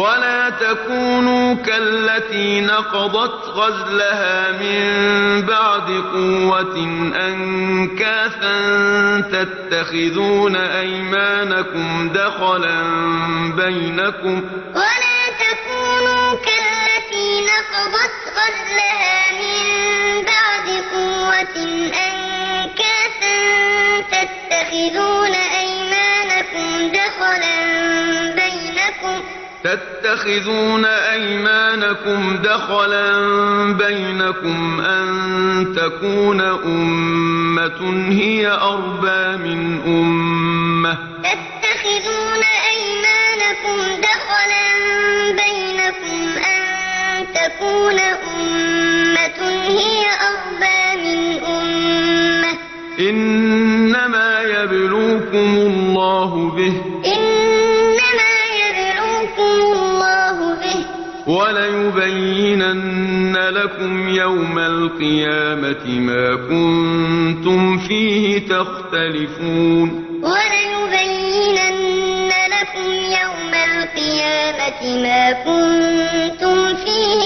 ولا تكونوا كالتي نقضت غزلها من بعد قوة أنكاثا تتخذون أيمانكم دخلا بينكم ولا تكونوا كالتي نقضت غزلها من بعد قوة أنكاثا تتخذون أيمانكم دخلا تتخذون أيمانكم دخلا بينكم أن تكون أمة هي أربى من أمة. تتخذون أيمانكم دخلا بينكم أن تكون أمة هي أربى من أمة. إنما يبلوكم الله به. إنما وليبينن لكم يوم القيامة ما كنتم فيه تختلفون. وليبينن لكم يوم القيامة ما كنتم فيه